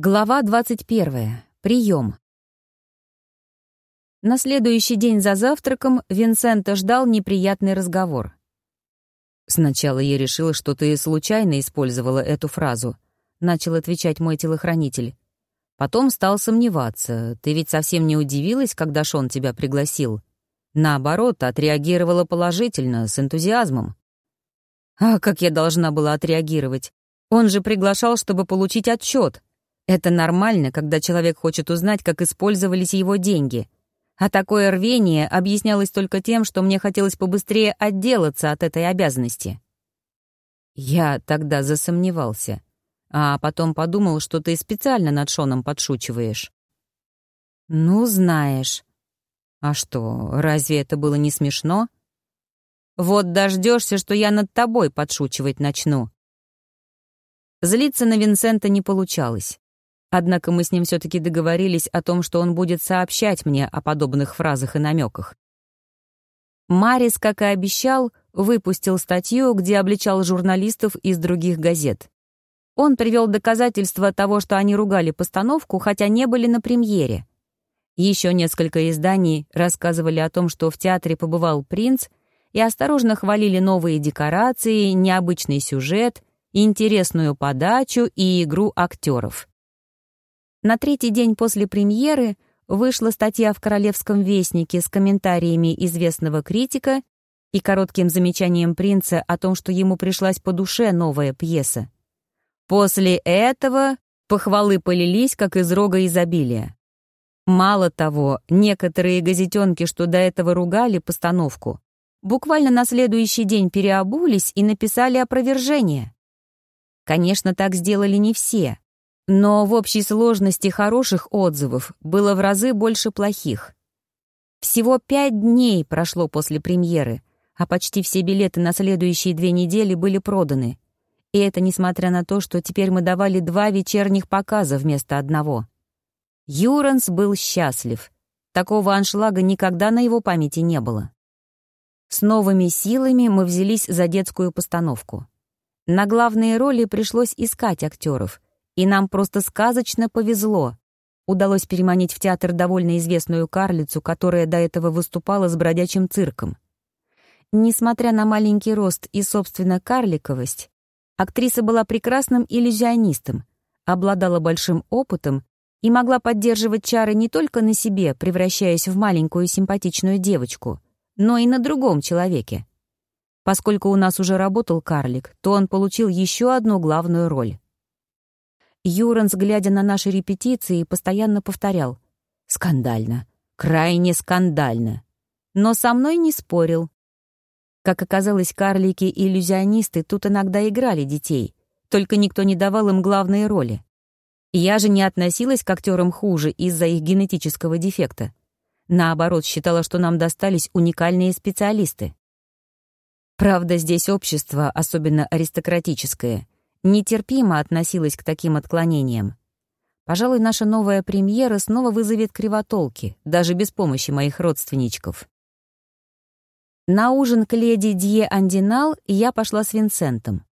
Глава 21. Прием. На следующий день за завтраком Винсента ждал неприятный разговор. «Сначала я решила, что ты случайно использовала эту фразу», — начал отвечать мой телохранитель. Потом стал сомневаться. Ты ведь совсем не удивилась, когда Шон тебя пригласил. Наоборот, отреагировала положительно, с энтузиазмом. А как я должна была отреагировать? Он же приглашал, чтобы получить отчет. Это нормально, когда человек хочет узнать, как использовались его деньги. А такое рвение объяснялось только тем, что мне хотелось побыстрее отделаться от этой обязанности. Я тогда засомневался, а потом подумал, что ты специально над Шоном подшучиваешь. Ну, знаешь. А что, разве это было не смешно? Вот дождешься, что я над тобой подшучивать начну. Злиться на Винсента не получалось. Однако мы с ним все-таки договорились о том, что он будет сообщать мне о подобных фразах и намеках. Марис, как и обещал, выпустил статью, где обличал журналистов из других газет. Он привел доказательства того, что они ругали постановку, хотя не были на премьере. Еще несколько изданий рассказывали о том, что в театре побывал принц, и осторожно хвалили новые декорации, необычный сюжет, интересную подачу и игру актеров. На третий день после премьеры вышла статья в «Королевском вестнике» с комментариями известного критика и коротким замечанием принца о том, что ему пришлась по душе новая пьеса. После этого похвалы полились, как из рога изобилия. Мало того, некоторые газетенки, что до этого ругали постановку, буквально на следующий день переобулись и написали опровержение. Конечно, так сделали не все. Но в общей сложности хороших отзывов было в разы больше плохих. Всего пять дней прошло после премьеры, а почти все билеты на следующие две недели были проданы. И это несмотря на то, что теперь мы давали два вечерних показа вместо одного. Юранс был счастлив. Такого аншлага никогда на его памяти не было. С новыми силами мы взялись за детскую постановку. На главные роли пришлось искать актеров — и нам просто сказочно повезло. Удалось переманить в театр довольно известную карлицу, которая до этого выступала с бродячим цирком. Несмотря на маленький рост и, собственно, карликовость, актриса была прекрасным иллюзионистом, обладала большим опытом и могла поддерживать чары не только на себе, превращаясь в маленькую симпатичную девочку, но и на другом человеке. Поскольку у нас уже работал карлик, то он получил еще одну главную роль. Юранс, глядя на наши репетиции, постоянно повторял «Скандально, крайне скандально». Но со мной не спорил. Как оказалось, карлики и иллюзионисты тут иногда играли детей, только никто не давал им главные роли. Я же не относилась к актерам хуже из-за их генетического дефекта. Наоборот, считала, что нам достались уникальные специалисты. Правда, здесь общество, особенно аристократическое, нетерпимо относилась к таким отклонениям. Пожалуй, наша новая премьера снова вызовет кривотолки, даже без помощи моих родственничков. На ужин к леди Дье Андинал я пошла с Винсентом.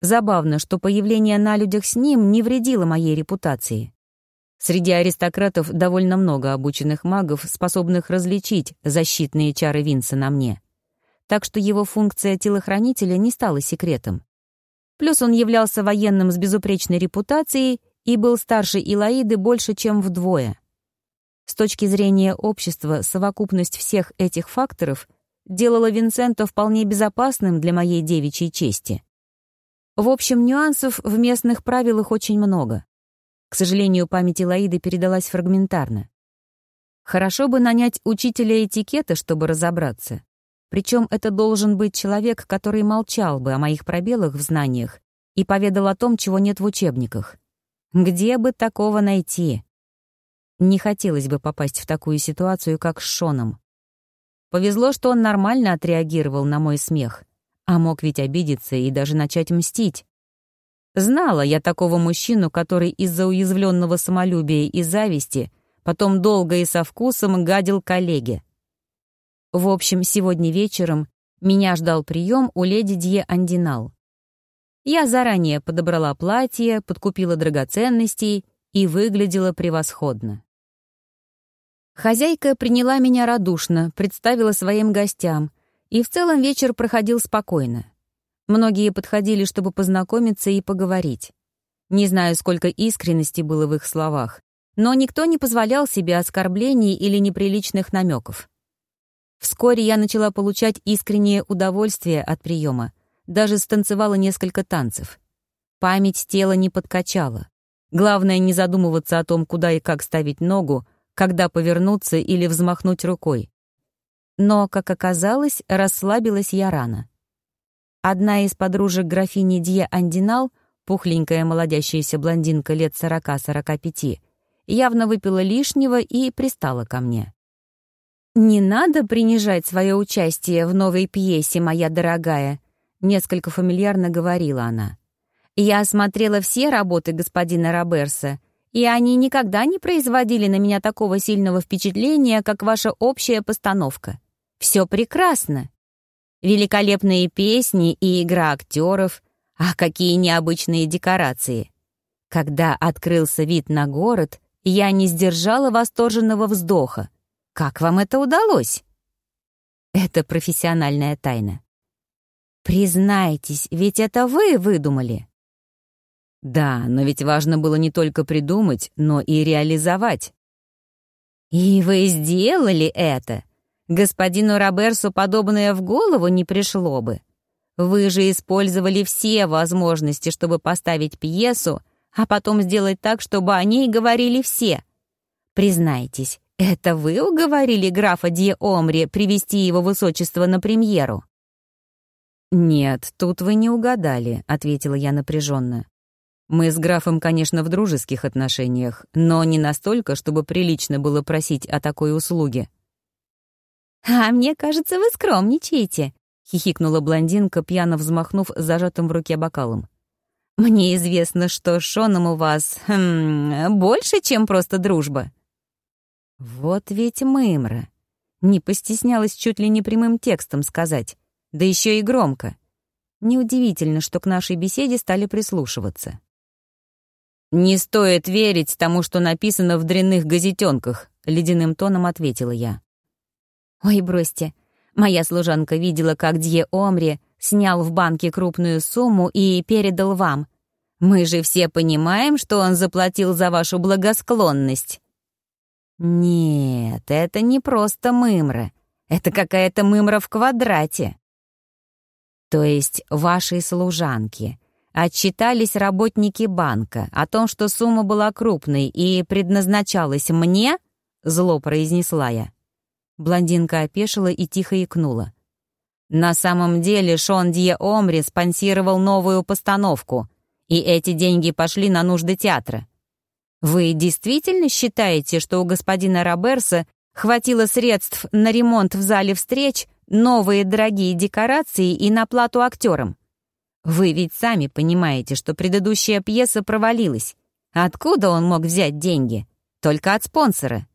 Забавно, что появление на людях с ним не вредило моей репутации. Среди аристократов довольно много обученных магов, способных различить защитные чары Винса на мне. Так что его функция телохранителя не стала секретом. Плюс он являлся военным с безупречной репутацией и был старше Илаиды больше, чем вдвое. С точки зрения общества, совокупность всех этих факторов делала Винсента вполне безопасным для моей девичьей чести. В общем, нюансов в местных правилах очень много. К сожалению, память Илаиды передалась фрагментарно. Хорошо бы нанять учителя этикета, чтобы разобраться. Причем это должен быть человек, который молчал бы о моих пробелах в знаниях и поведал о том, чего нет в учебниках. Где бы такого найти? Не хотелось бы попасть в такую ситуацию, как с Шоном. Повезло, что он нормально отреагировал на мой смех, а мог ведь обидеться и даже начать мстить. Знала я такого мужчину, который из-за уязвленного самолюбия и зависти потом долго и со вкусом гадил коллеге. В общем, сегодня вечером меня ждал прием у леди Дье Андинал. Я заранее подобрала платье, подкупила драгоценностей и выглядела превосходно. Хозяйка приняла меня радушно, представила своим гостям, и в целом вечер проходил спокойно. Многие подходили, чтобы познакомиться и поговорить. Не знаю, сколько искренности было в их словах, но никто не позволял себе оскорблений или неприличных намеков. Вскоре я начала получать искреннее удовольствие от приема, даже станцевала несколько танцев. Память тела не подкачала. Главное не задумываться о том, куда и как ставить ногу, когда повернуться или взмахнуть рукой. Но, как оказалось, расслабилась я рано. Одна из подружек графини Дье Андинал, пухленькая молодящаяся блондинка лет сорока-сорока пяти, явно выпила лишнего и пристала ко мне. «Не надо принижать свое участие в новой пьесе, моя дорогая», — несколько фамильярно говорила она. «Я осмотрела все работы господина Роберса, и они никогда не производили на меня такого сильного впечатления, как ваша общая постановка. Все прекрасно. Великолепные песни и игра актеров, а какие необычные декорации. Когда открылся вид на город, я не сдержала восторженного вздоха. Как вам это удалось? Это профессиональная тайна. Признайтесь, ведь это вы выдумали. Да, но ведь важно было не только придумать, но и реализовать. И вы сделали это. Господину Роберсу подобное в голову не пришло бы. Вы же использовали все возможности, чтобы поставить пьесу, а потом сделать так, чтобы о ней говорили все. Признайтесь, это вы уговорили графа Ди Омри привести его высочество на премьеру? «Нет, тут вы не угадали», — ответила я напряженно. «Мы с графом, конечно, в дружеских отношениях, но не настолько, чтобы прилично было просить о такой услуге». «А мне кажется, вы скромничаете», — хихикнула блондинка, пьяно взмахнув зажатым в руке бокалом. Мне известно, что Шоном у вас хм, больше, чем просто дружба». Вот ведь мымра. Не постеснялась чуть ли не прямым текстом сказать, да еще и громко. Неудивительно, что к нашей беседе стали прислушиваться. «Не стоит верить тому, что написано в дрянных газетенках», — ледяным тоном ответила я. «Ой, бросьте. Моя служанка видела, как Дье Омри снял в банке крупную сумму и передал вам. Мы же все понимаем, что он заплатил за вашу благосклонность». «Нет, это не просто мымра. Это какая-то мымра в квадрате». «То есть вашей служанки отчитались работники банка о том, что сумма была крупной и предназначалась мне?» — зло произнесла я. Блондинка опешила и тихо икнула. На самом деле Шон Дье Омри спонсировал новую постановку, и эти деньги пошли на нужды театра. Вы действительно считаете, что у господина Роберса хватило средств на ремонт в зале встреч, новые дорогие декорации и на плату актерам? Вы ведь сами понимаете, что предыдущая пьеса провалилась. Откуда он мог взять деньги? Только от спонсора.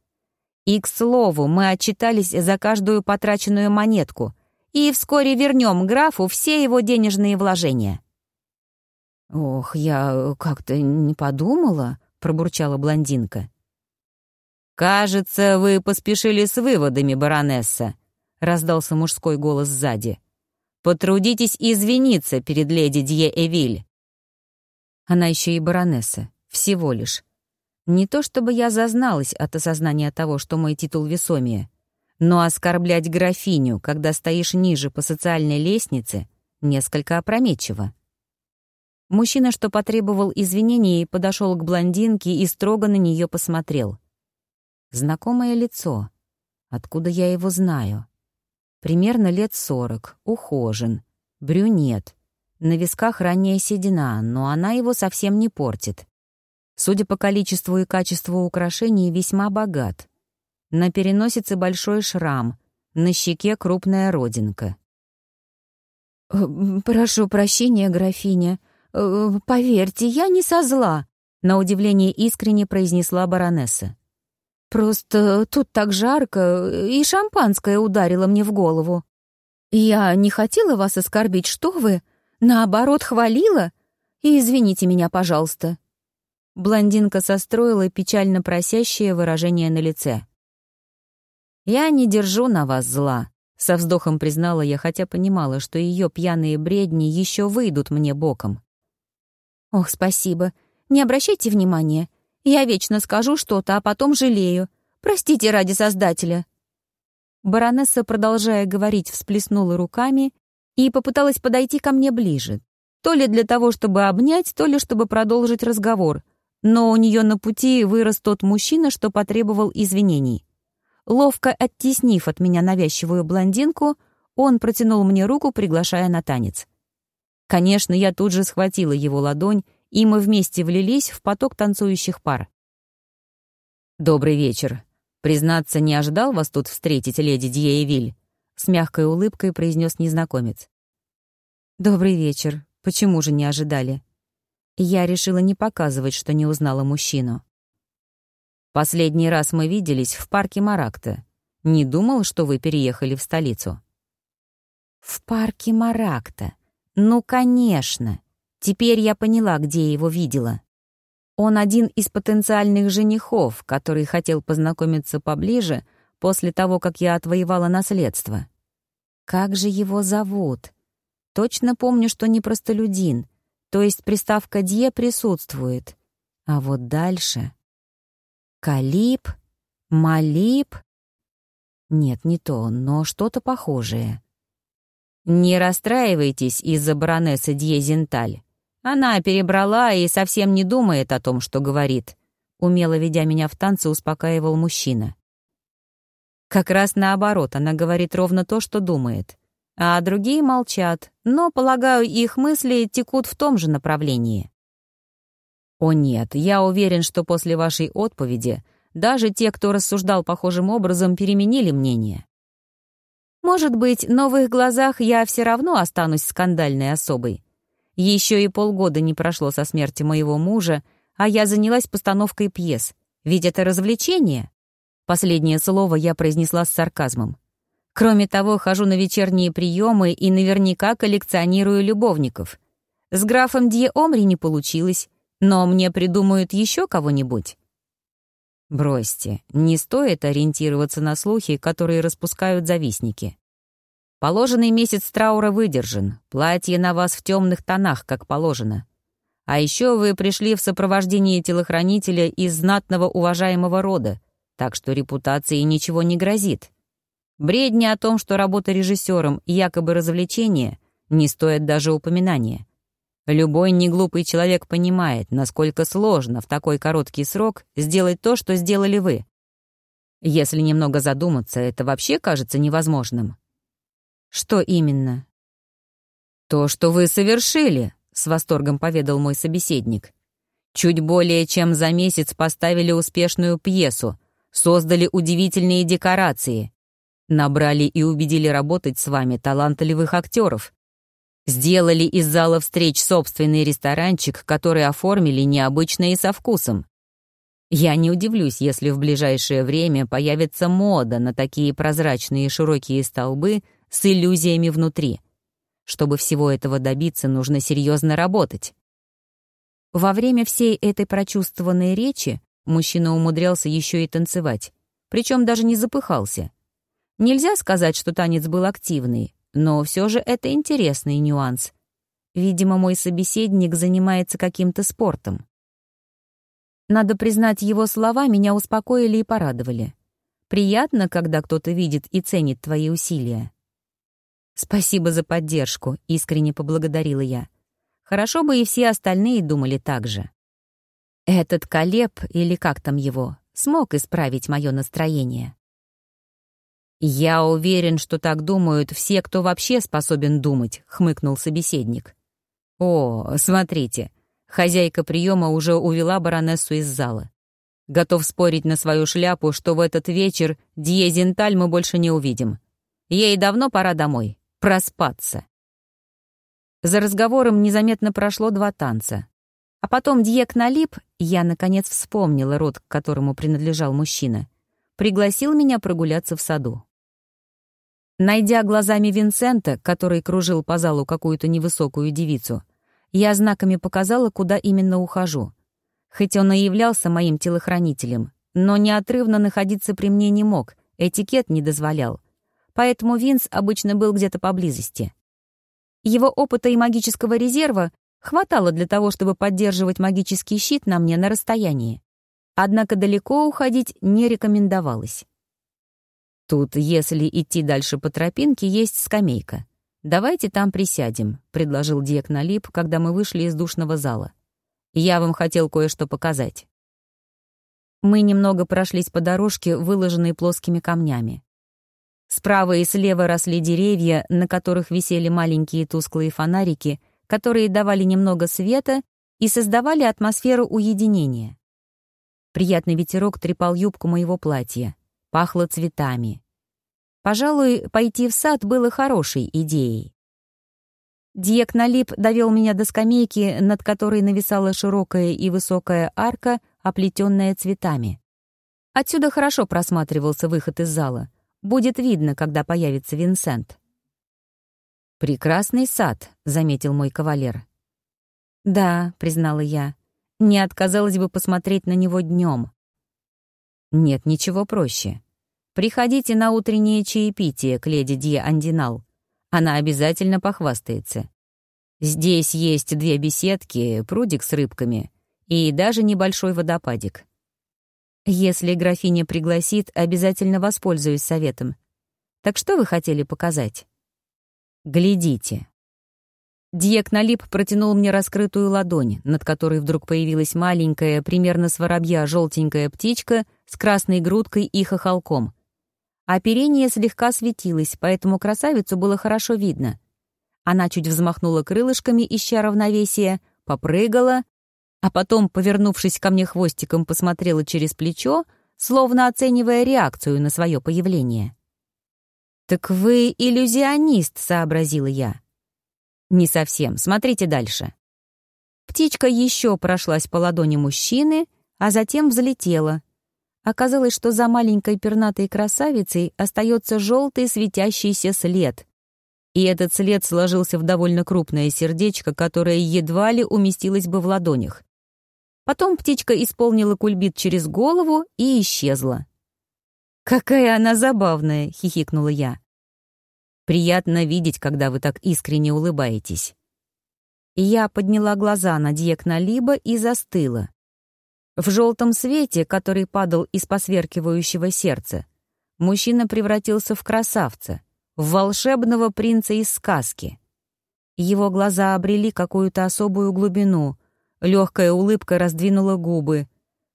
И, к слову, мы отчитались за каждую потраченную монетку — и вскоре вернем графу все его денежные вложения». «Ох, я как-то не подумала», — пробурчала блондинка. «Кажется, вы поспешили с выводами, баронесса», — раздался мужской голос сзади. «Потрудитесь извиниться перед леди Дье Эвиль». Она еще и баронесса, всего лишь. Не то чтобы я зазналась от осознания того, что мой титул весомее, но оскорблять графиню, когда стоишь ниже по социальной лестнице, несколько опрометчиво. Мужчина, что потребовал извинений, подошел к блондинке и строго на нее посмотрел. Знакомое лицо. Откуда я его знаю? Примерно лет сорок, ухожен, брюнет. На висках ранняя седина, но она его совсем не портит. Судя по количеству и качеству украшений, весьма богат. На переносице большой шрам, на щеке крупная родинка. «Э, «Прошу прощения, графиня. Э, поверьте, я не со зла», — на удивление искренне произнесла баронесса. «Просто тут так жарко, и шампанское ударило мне в голову. Я не хотела вас оскорбить, что вы? Наоборот, хвалила. И извините меня, пожалуйста». Блондинка состроила печально просящее выражение на лице. «Я не держу на вас зла», — со вздохом признала я, хотя понимала, что ее пьяные бредни еще выйдут мне боком. «Ох, спасибо. Не обращайте внимания. Я вечно скажу что-то, а потом жалею. Простите ради Создателя». Баронесса, продолжая говорить, всплеснула руками и попыталась подойти ко мне ближе, то ли для того, чтобы обнять, то ли чтобы продолжить разговор — но у нее на пути вырос тот мужчина, что потребовал извинений. Ловко оттеснив от меня навязчивую блондинку, он протянул мне руку, приглашая на танец. Конечно, я тут же схватила его ладонь, и мы вместе влились в поток танцующих пар. «Добрый вечер. Признаться, не ожидал вас тут встретить, леди Дьеевиль», — с мягкой улыбкой произнес незнакомец. «Добрый вечер. Почему же не ожидали?» Я решила не показывать, что не узнала мужчину. «Последний раз мы виделись в парке Маракта. Не думал, что вы переехали в столицу?» «В парке Маракта? Ну, конечно. Теперь я поняла, где его видела. Он один из потенциальных женихов, который хотел познакомиться поближе после того, как я отвоевала наследство. Как же его зовут? Точно помню, что не простолюдин — то есть приставка «дье» присутствует. А вот дальше... Калип? Малип? Нет, не то, но что-то похожее. Не расстраивайтесь из-за баронессы Дьезенталь. Она перебрала и совсем не думает о том, что говорит. Умело ведя меня в танцы, успокаивал мужчина. Как раз наоборот, она говорит ровно то, что думает а другие молчат, но, полагаю, их мысли текут в том же направлении. О нет, я уверен, что после вашей отповеди даже те, кто рассуждал похожим образом, переменили мнение. Может быть, но в их глазах я все равно останусь скандальной особой. Еще и полгода не прошло со смерти моего мужа, а я занялась постановкой пьес. Ведь это развлечение. Последнее слово я произнесла с сарказмом. Кроме того, хожу на вечерние приемы и наверняка коллекционирую любовников. С графом Дье Омри не получилось, но мне придумают еще кого-нибудь. Бросьте, не стоит ориентироваться на слухи, которые распускают завистники. Положенный месяц траура выдержан, платье на вас в темных тонах, как положено. А еще вы пришли в сопровождении телохранителя из знатного уважаемого рода, так что репутации ничего не грозит. Бредни о том, что работа режиссером — якобы развлечение, не стоит даже упоминания. Любой неглупый человек понимает, насколько сложно в такой короткий срок сделать то, что сделали вы. Если немного задуматься, это вообще кажется невозможным. Что именно? То, что вы совершили, с восторгом поведал мой собеседник. Чуть более чем за месяц поставили успешную пьесу, создали удивительные декорации, Набрали и убедили работать с вами талантливых актеров. Сделали из зала встреч собственный ресторанчик, который оформили необычно и со вкусом. Я не удивлюсь, если в ближайшее время появится мода на такие прозрачные широкие столбы с иллюзиями внутри. Чтобы всего этого добиться, нужно серьезно работать. Во время всей этой прочувствованной речи мужчина умудрялся еще и танцевать, причем даже не запыхался. Нельзя сказать, что танец был активный, но все же это интересный нюанс. Видимо, мой собеседник занимается каким-то спортом. Надо признать, его слова меня успокоили и порадовали. Приятно, когда кто-то видит и ценит твои усилия. «Спасибо за поддержку», — искренне поблагодарила я. Хорошо бы и все остальные думали так же. Этот Колеб, или как там его, смог исправить мое настроение. «Я уверен, что так думают все, кто вообще способен думать», — хмыкнул собеседник. «О, смотрите, хозяйка приема уже увела баронессу из зала. Готов спорить на свою шляпу, что в этот вечер Диезенталь мы больше не увидим. Ей давно пора домой, проспаться». За разговором незаметно прошло два танца. А потом Дьек налип, я, наконец, вспомнила род, к которому принадлежал мужчина, пригласил меня прогуляться в саду. Найдя глазами Винсента, который кружил по залу какую-то невысокую девицу, я знаками показала, куда именно ухожу. Хоть он и являлся моим телохранителем, но неотрывно находиться при мне не мог, этикет не дозволял. Поэтому Винс обычно был где-то поблизости. Его опыта и магического резерва хватало для того, чтобы поддерживать магический щит на мне на расстоянии. Однако далеко уходить не рекомендовалось. Тут, если идти дальше по тропинке, есть скамейка. «Давайте там присядем», — предложил Диек Налип, когда мы вышли из душного зала. «Я вам хотел кое-что показать». Мы немного прошлись по дорожке, выложенной плоскими камнями. Справа и слева росли деревья, на которых висели маленькие тусклые фонарики, которые давали немного света и создавали атмосферу уединения. Приятный ветерок трепал юбку моего платья. Пахло цветами. Пожалуй, пойти в сад было хорошей идеей. Диек Налип довел меня до скамейки, над которой нависала широкая и высокая арка, оплетенная цветами. Отсюда хорошо просматривался выход из зала. Будет видно, когда появится Винсент. «Прекрасный сад», — заметил мой кавалер. «Да», — признала я, — «не отказалась бы посмотреть на него днем. «Нет ничего проще. Приходите на утреннее чаепитие к леди Ди Андинал. Она обязательно похвастается. Здесь есть две беседки, прудик с рыбками и даже небольшой водопадик. Если графиня пригласит, обязательно воспользуюсь советом. Так что вы хотели показать? Глядите. Диек Налип протянул мне раскрытую ладонь, над которой вдруг появилась маленькая, примерно с воробья, желтенькая птичка с красной грудкой и хохолком. Оперение слегка светилось, поэтому красавицу было хорошо видно. Она чуть взмахнула крылышками, ища равновесие, попрыгала, а потом, повернувшись ко мне хвостиком, посмотрела через плечо, словно оценивая реакцию на свое появление. «Так вы иллюзионист», — сообразила я. «Не совсем. Смотрите дальше». Птичка еще прошлась по ладони мужчины, а затем взлетела, Оказалось, что за маленькой пернатой красавицей остается желтый светящийся след. И этот след сложился в довольно крупное сердечко, которое едва ли уместилось бы в ладонях. Потом птичка исполнила кульбит через голову и исчезла. «Какая она забавная!» — хихикнула я. «Приятно видеть, когда вы так искренне улыбаетесь». Я подняла глаза на Дьекна Либо и застыла. В желтом свете, который падал из посверкивающего сердца, мужчина превратился в красавца, в волшебного принца из сказки. Его глаза обрели какую-то особую глубину, легкая улыбка раздвинула губы,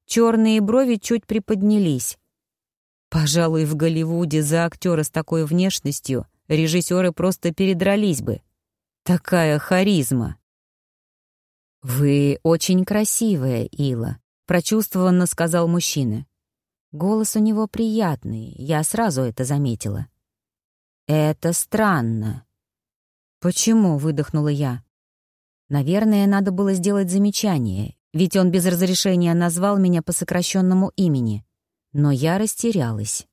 черные брови чуть приподнялись. Пожалуй, в Голливуде за актера с такой внешностью режиссеры просто передрались бы. Такая харизма. «Вы очень красивая, Ила», прочувствованно сказал мужчина. Голос у него приятный, я сразу это заметила. «Это странно». «Почему?» — выдохнула я. Наверное, надо было сделать замечание, ведь он без разрешения назвал меня по сокращенному имени. Но я растерялась.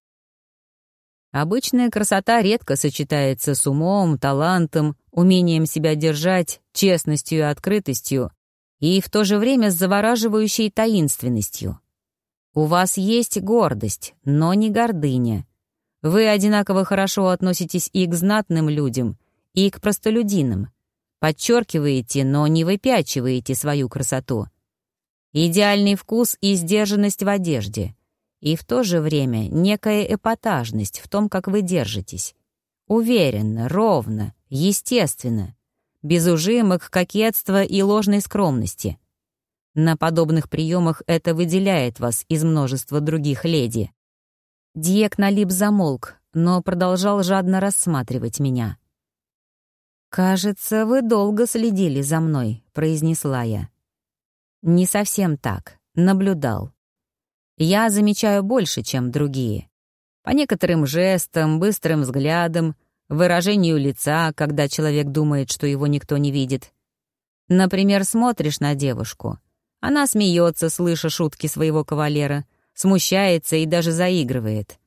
Обычная красота редко сочетается с умом, талантом, умением себя держать, честностью и открытостью, и в то же время с завораживающей таинственностью. У вас есть гордость, но не гордыня. Вы одинаково хорошо относитесь и к знатным людям, и к простолюдинам. Подчеркиваете, но не выпячиваете свою красоту. Идеальный вкус и сдержанность в одежде. И в то же время некая эпатажность в том, как вы держитесь. Уверенно, ровно, естественно без ужимок, кокетства и ложной скромности. На подобных приемах это выделяет вас из множества других леди. Диек налип замолк, но продолжал жадно рассматривать меня. «Кажется, вы долго следили за мной», — произнесла я. «Не совсем так. Наблюдал. Я замечаю больше, чем другие. По некоторым жестам, быстрым взглядам, выражению лица, когда человек думает, что его никто не видит. Например, смотришь на девушку. Она смеется, слыша шутки своего кавалера, смущается и даже заигрывает.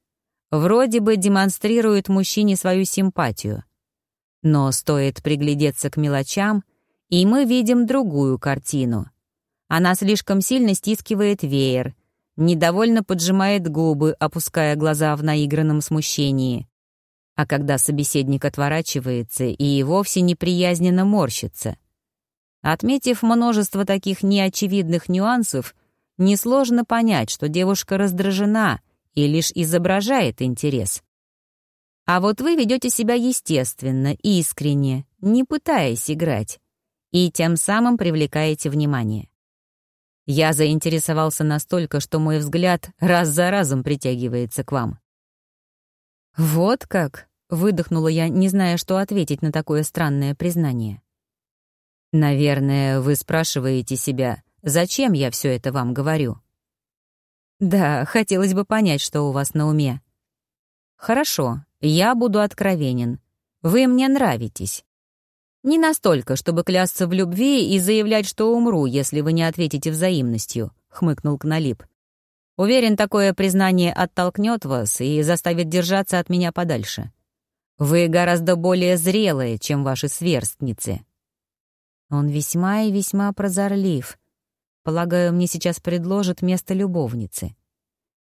Вроде бы демонстрирует мужчине свою симпатию. Но стоит приглядеться к мелочам, и мы видим другую картину. Она слишком сильно стискивает веер, недовольно поджимает губы, опуская глаза в наигранном смущении. А когда собеседник отворачивается и вовсе неприязненно морщится. Отметив множество таких неочевидных нюансов, несложно понять, что девушка раздражена и лишь изображает интерес. А вот вы ведете себя естественно, искренне, не пытаясь играть, и тем самым привлекаете внимание. Я заинтересовался настолько, что мой взгляд раз за разом притягивается к вам. «Вот как?» — выдохнула я, не зная, что ответить на такое странное признание. «Наверное, вы спрашиваете себя, зачем я все это вам говорю?» «Да, хотелось бы понять, что у вас на уме». «Хорошо, я буду откровенен. Вы мне нравитесь. Не настолько, чтобы клясться в любви и заявлять, что умру, если вы не ответите взаимностью», — хмыкнул Кналип. «Уверен, такое признание оттолкнет вас и заставит держаться от меня подальше. Вы гораздо более зрелые, чем ваши сверстницы». Он весьма и весьма прозорлив. Полагаю, мне сейчас предложат место любовницы.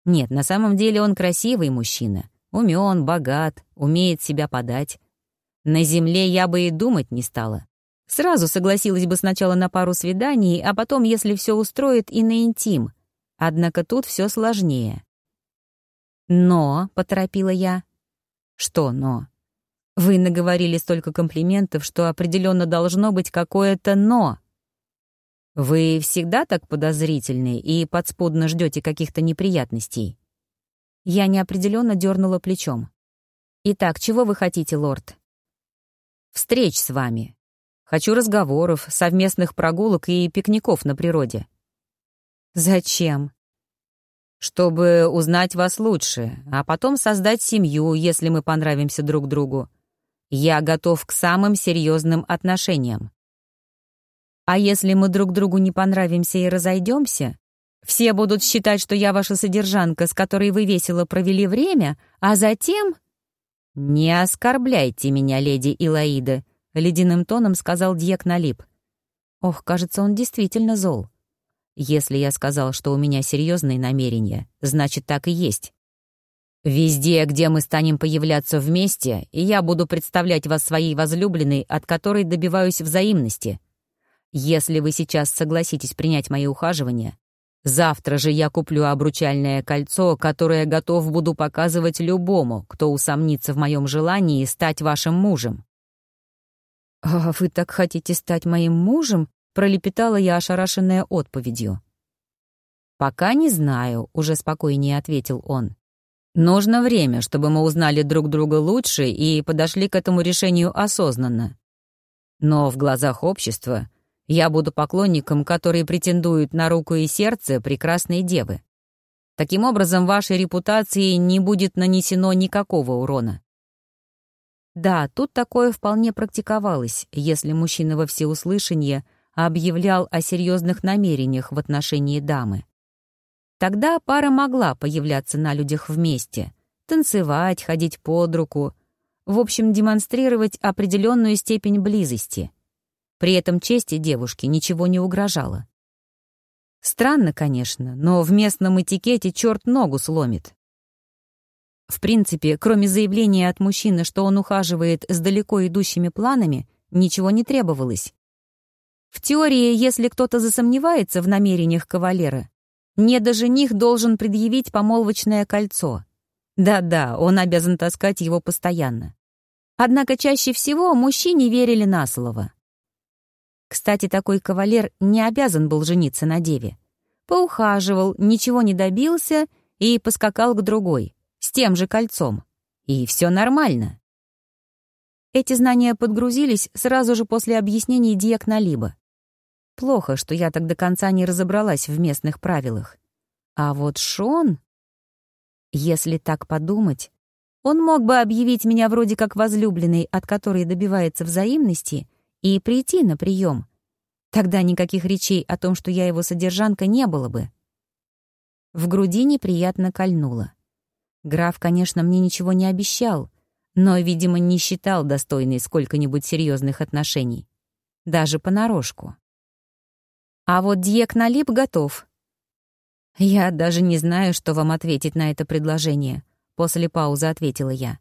Нет, на самом деле он красивый мужчина, умен, богат, умеет себя подать. На земле я бы и думать не стала. Сразу согласилась бы сначала на пару свиданий, а потом, если все устроит, и на интим. Однако тут все сложнее. «Но», — поторопила я. «Что «но»?» Вы наговорили столько комплиментов, что определенно должно быть какое-то «но». Вы всегда так подозрительны и подспудно ждете каких-то неприятностей? Я неопределенно дернула плечом. Итак, чего вы хотите, лорд? Встреч с вами. Хочу разговоров, совместных прогулок и пикников на природе». «Зачем?» «Чтобы узнать вас лучше, а потом создать семью, если мы понравимся друг другу. Я готов к самым серьезным отношениям». «А если мы друг другу не понравимся и разойдемся, все будут считать, что я ваша содержанка, с которой вы весело провели время, а затем...» «Не оскорбляйте меня, леди Илаида», — ледяным тоном сказал Дьек Налип. «Ох, кажется, он действительно зол. Если я сказал, что у меня серьезные намерения, значит, так и есть. Везде, где мы станем появляться вместе, я буду представлять вас своей возлюбленной, от которой добиваюсь взаимности. Если вы сейчас согласитесь принять мои ухаживания, Завтра же я куплю обручальное кольцо, которое готов буду показывать любому, кто усомнится в моем желании стать вашим мужем». «А вы так хотите стать моим мужем?» — пролепетала я, ошарашенная отповедью. «Пока не знаю», — уже спокойнее ответил он. «Нужно время, чтобы мы узнали друг друга лучше и подошли к этому решению осознанно. Но в глазах общества я буду поклонником, который претендует на руку и сердце прекрасной девы. Таким образом, вашей репутации не будет нанесено никакого урона. Да, тут такое вполне практиковалось, если мужчина во всеуслышание объявлял о серьезных намерениях в отношении дамы. Тогда пара могла появляться на людях вместе, танцевать, ходить под руку, в общем, демонстрировать определенную степень близости — при этом чести девушки ничего не угрожало. Странно, конечно, но в местном этикете черт ногу сломит. В принципе, кроме заявления от мужчины, что он ухаживает с далеко идущими планами, ничего не требовалось. В теории, если кто-то засомневается в намерениях кавалера, не до жених должен предъявить помолвочное кольцо. Да-да, он обязан таскать его постоянно. Однако чаще всего мужчине верили на слово. Кстати, такой кавалер не обязан был жениться на деве. Поухаживал, ничего не добился и поскакал к другой, с тем же кольцом. И все нормально. Эти знания подгрузились сразу же после объяснений Диек Налиба. Плохо, что я так до конца не разобралась в местных правилах. А вот Шон... Если так подумать, он мог бы объявить меня вроде как возлюбленной, от которой добивается взаимности, и прийти на прием. Тогда никаких речей о том, что я его содержанка, не было бы. В груди неприятно кольнуло. Граф, конечно, мне ничего не обещал, но, видимо, не считал достойной сколько-нибудь серьезных отношений. Даже понарошку. А вот Дьек Налип готов. Я даже не знаю, что вам ответить на это предложение, после паузы ответила я.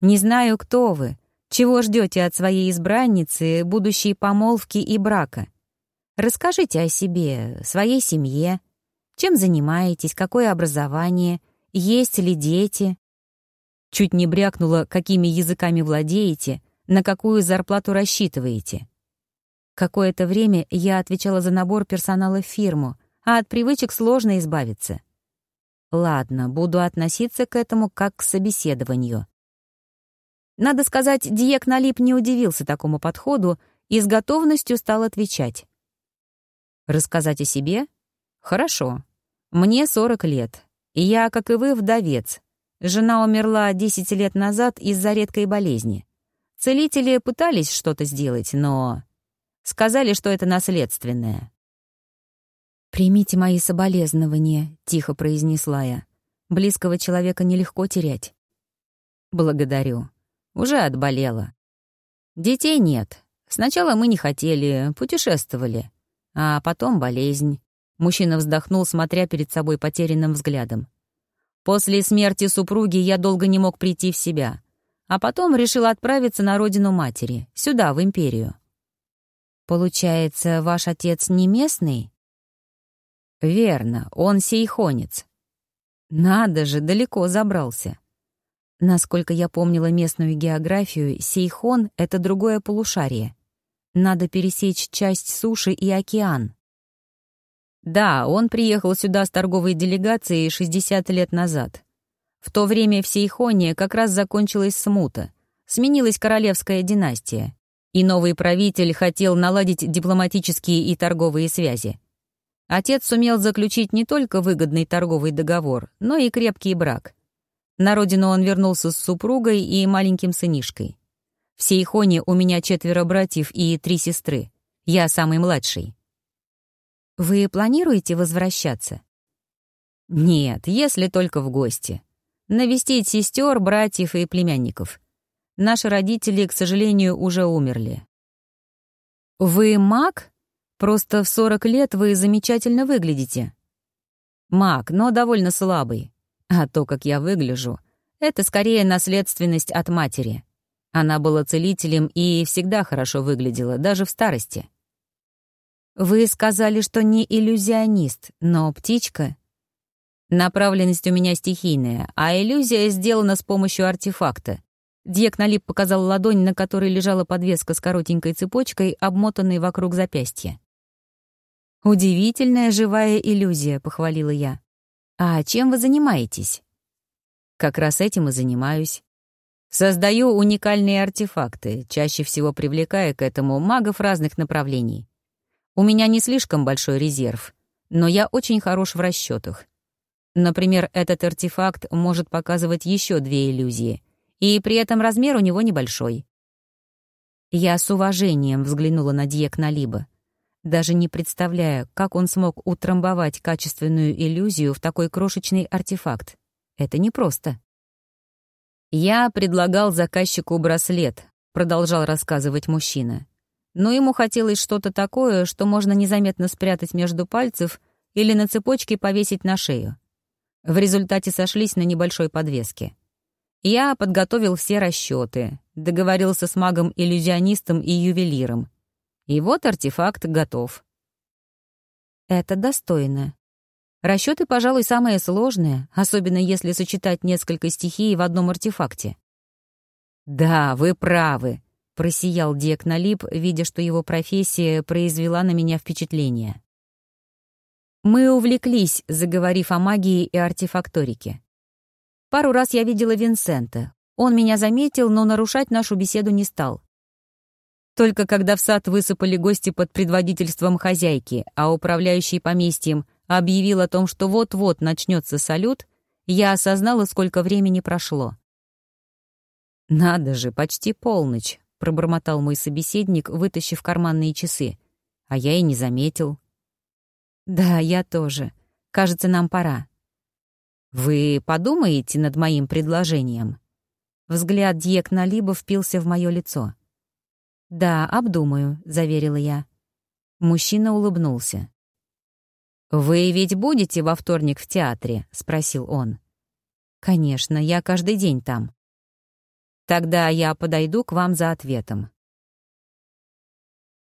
Не знаю, кто вы, чего ждете от своей избранницы, будущей помолвки и брака. Расскажите о себе, своей семье, чем занимаетесь, какое образование, есть ли дети. Чуть не брякнула, какими языками владеете, на какую зарплату рассчитываете. Какое-то время я отвечала за набор персонала в фирму, а от привычек сложно избавиться. Ладно, буду относиться к этому как к собеседованию. Надо сказать, Диек Налип не удивился такому подходу и с готовностью стал отвечать. Рассказать о себе? Хорошо. Мне 40 лет, и я, как и вы, вдовец. Жена умерла 10 лет назад из-за редкой болезни. Целители пытались что-то сделать, но... Сказали, что это наследственное. «Примите мои соболезнования», — тихо произнесла я. «Близкого человека нелегко терять». «Благодарю. Уже отболела. Детей нет. Сначала мы не хотели, путешествовали. А потом болезнь. Мужчина вздохнул, смотря перед собой потерянным взглядом. После смерти супруги я долго не мог прийти в себя. А потом решил отправиться на родину матери, сюда, в империю. Получается, ваш отец не местный? Верно, он сейхонец. Надо же, далеко забрался. Насколько я помнила местную географию, Сейхон — это другое полушарие. Надо пересечь часть суши и океан. Да, он приехал сюда с торговой делегацией 60 лет назад. В то время в Сейхоне как раз закончилась смута, сменилась королевская династия, и новый правитель хотел наладить дипломатические и торговые связи. Отец сумел заключить не только выгодный торговый договор, но и крепкий брак. На родину он вернулся с супругой и маленьким сынишкой. В Сейхоне у меня четверо братьев и три сестры. Я самый младший. Вы планируете возвращаться? Нет, если только в гости. Навестить сестер, братьев и племянников. Наши родители, к сожалению, уже умерли. Вы маг? Просто в 40 лет вы замечательно выглядите. Маг, но довольно слабый. А то, как я выгляжу, это скорее наследственность от матери. Она была целителем и всегда хорошо выглядела, даже в старости. Вы сказали, что не иллюзионист, но птичка. Направленность у меня стихийная, а иллюзия сделана с помощью артефакта. Дьек Налип показал ладонь, на которой лежала подвеска с коротенькой цепочкой, обмотанной вокруг запястья. «Удивительная живая иллюзия», — похвалила я. «А чем вы занимаетесь?» «Как раз этим и занимаюсь. Создаю уникальные артефакты, чаще всего привлекая к этому магов разных направлений. У меня не слишком большой резерв, но я очень хорош в расчетах. Например, этот артефакт может показывать еще две иллюзии, и при этом размер у него небольшой. Я с уважением взглянула на Дьек Налиба, даже не представляя, как он смог утрамбовать качественную иллюзию в такой крошечный артефакт. Это непросто. «Я предлагал заказчику браслет», — продолжал рассказывать мужчина. Но ему хотелось что-то такое, что можно незаметно спрятать между пальцев или на цепочке повесить на шею. В результате сошлись на небольшой подвеске. Я подготовил все расчеты, договорился с магом-иллюзионистом и ювелиром. И вот артефакт готов. Это достойно. Расчеты, пожалуй, самое сложное, особенно если сочетать несколько стихий в одном артефакте. «Да, вы правы», — просиял Дек Налип, видя, что его профессия произвела на меня впечатление. Мы увлеклись, заговорив о магии и артефакторике. Пару раз я видела Винсента. Он меня заметил, но нарушать нашу беседу не стал. Только когда в сад высыпали гости под предводительством хозяйки, а управляющий поместьем — объявил о том, что вот-вот начнется салют, я осознала, сколько времени прошло. «Надо же, почти полночь», — пробормотал мой собеседник, вытащив карманные часы. А я и не заметил. «Да, я тоже. Кажется, нам пора». «Вы подумаете над моим предложением?» Взгляд Дьек Налиба впился в мое лицо. «Да, обдумаю», — заверила я. Мужчина улыбнулся. «Вы ведь будете во вторник в театре?» — спросил он. «Конечно, я каждый день там». «Тогда я подойду к вам за ответом».